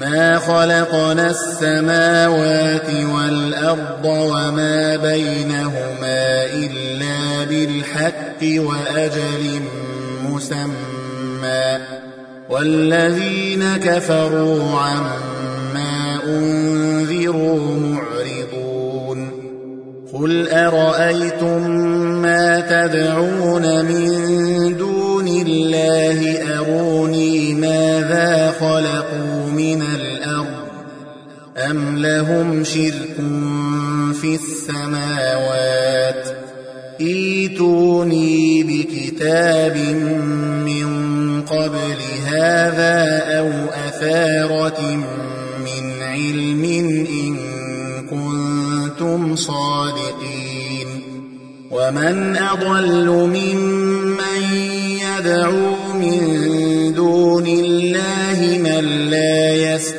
ما خلقنا السماوات والأرض وما بينهما إلا بالحق وأجل مسمى. والذين كفروا عما أنذروا معرضون. قل أرأيتم ما تدعون من دون الله أروني ماذا خلقوا من الأرض أم لهم شرك في السماوات؟ ايتوني بكتاب من قبل هذا أو أثارة من علم إن كنتم صادقين. ومن أضل ممن يدعو من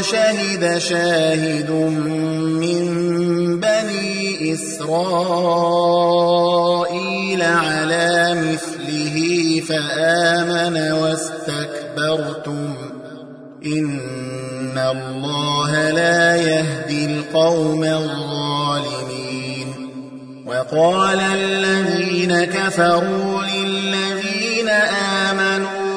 وشهد شاهد من بني إسرائيل على مثله فآمن واستكبرتم. إن الله لا يهدي القوم الظالمين. وقال الذين كفروا للذين آمنوا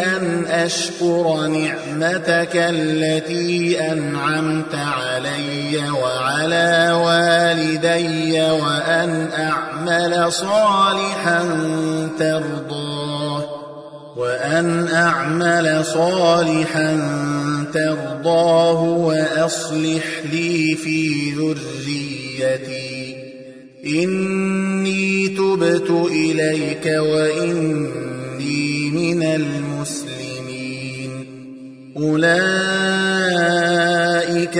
أن أشكر نعمتك التي أنعمت علي وعلى والدي وأن أعمل صالحا ترضاه وأن أعمل صالحا ترضاه وأصلح لي في ذريتي. إني تبت إليك وإني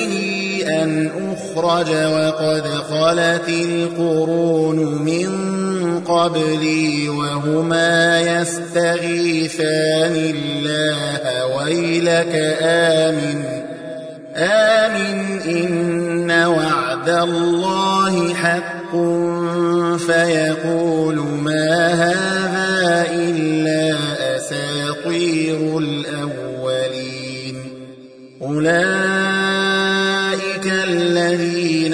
أن أخرج وقد خلت القرون من قبلي وهما يستغيثان الله ويلك آمن. آمن إن وعد الله حق. فيقول ما هذا إلا أساطير الأولين. أولئك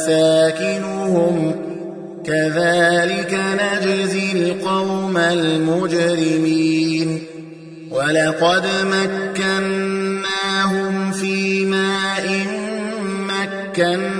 مساكنهم. كذلك نجزي القوم المجرمين. ولقد مكناهم في ماء مكناكم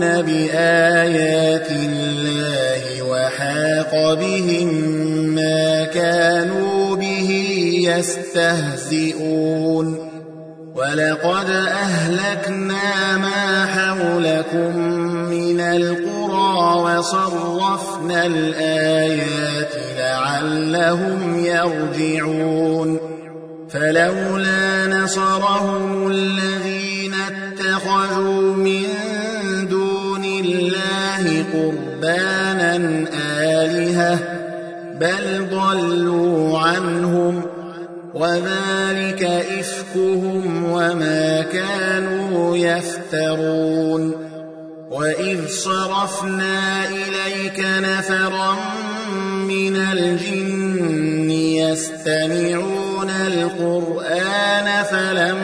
بآيات الله وحاق بهم ما كانوا به يستهزئون ولقد أهلكنا ما حولكم من القرى وصرفنا الآيات لعلهم يرجعون فلولا نصرهم الذين اتخذوا قربانا آلهة بل ضلوا عنهم وذلك إفكهم وما كانوا يفترون وإذ صرفنا إليك نفرا من الجن يستمعون القرآن فلما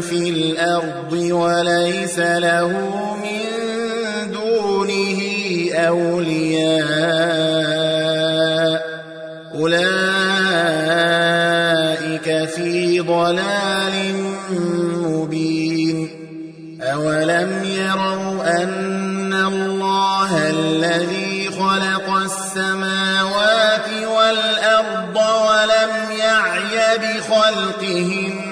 في الأرض وليس له من دونه أولياء. أولئك في ضلال مبين. أولم يروا أن الله الذي خلق السماوات والأرض ولم يعي بخلقهن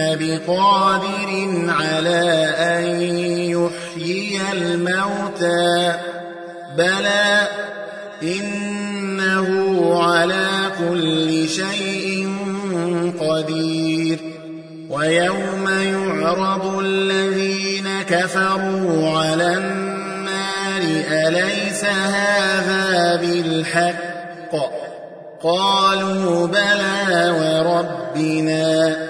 بقادر على أن يحيي الموتى. بلى إنه على كل شيء قدير. ويوم يعرض الذين كفروا على النار أليس هذا بالحق؟ قالوا بلى وربنا.